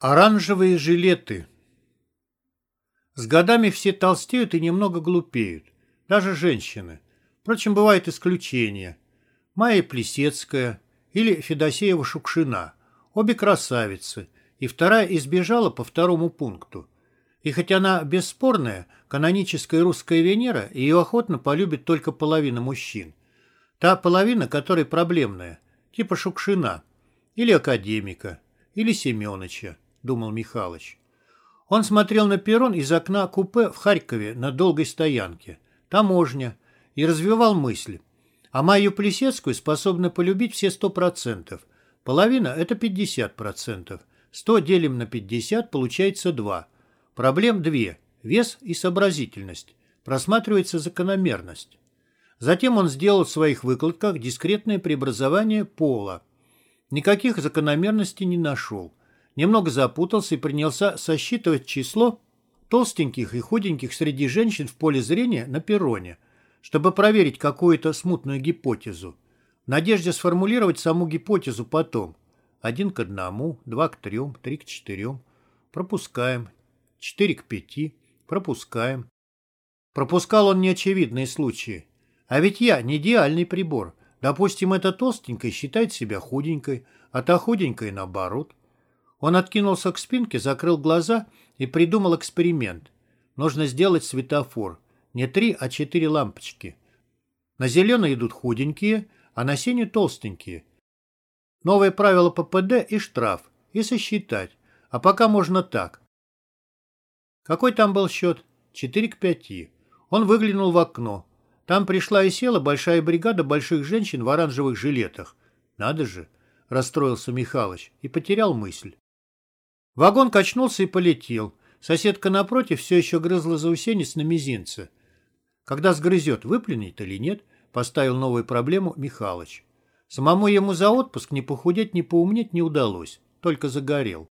Оранжевые жилеты. С годами все толстеют и немного глупеют. Даже женщины. Впрочем, бывают исключения. Майя Плесецкая или Федосеева Шукшина. Обе красавицы. И вторая избежала по второму пункту. И хоть она бесспорная, каноническая русская Венера, ее охотно полюбит только половина мужчин. Та половина, которая проблемная, типа Шукшина, или академика, или Семеновича. — думал Михалыч. Он смотрел на перрон из окна купе в Харькове на долгой стоянке. Таможня. И развивал мысли. А Майю Плесецкую способны полюбить все сто процентов. Половина – это пятьдесят процентов. Сто делим на пятьдесят, получается два. Проблем две – вес и сообразительность. Просматривается закономерность. Затем он сделал в своих выкладках дискретное преобразование пола. Никаких закономерностей не нашел немного запутался и принялся сосчитывать число толстеньких и худеньких среди женщин в поле зрения на перроне, чтобы проверить какую-то смутную гипотезу, в надежде сформулировать саму гипотезу потом. Один к одному, два к трем, три к четырем. Пропускаем. Четыре к пяти. Пропускаем. Пропускал он неочевидные случаи. А ведь я не идеальный прибор. Допустим, эта толстенькая считает себя худенькой, а та худенькая наоборот. Он откинулся к спинке, закрыл глаза и придумал эксперимент. Нужно сделать светофор. Не три, а четыре лампочки. На зеленый идут худенькие, а на синий толстенькие. Новое правило ППД и штраф. И сосчитать. А пока можно так. Какой там был счет? Четыре к пяти. Он выглянул в окно. Там пришла и села большая бригада больших женщин в оранжевых жилетах. Надо же, расстроился Михалыч и потерял мысль. Вагон качнулся и полетел. Соседка напротив все еще грызла заусенец на мизинце. Когда сгрызет, выплюнет или нет, поставил новую проблему Михалыч. Самому ему за отпуск ни похудеть, ни поумнеть не удалось, только загорел.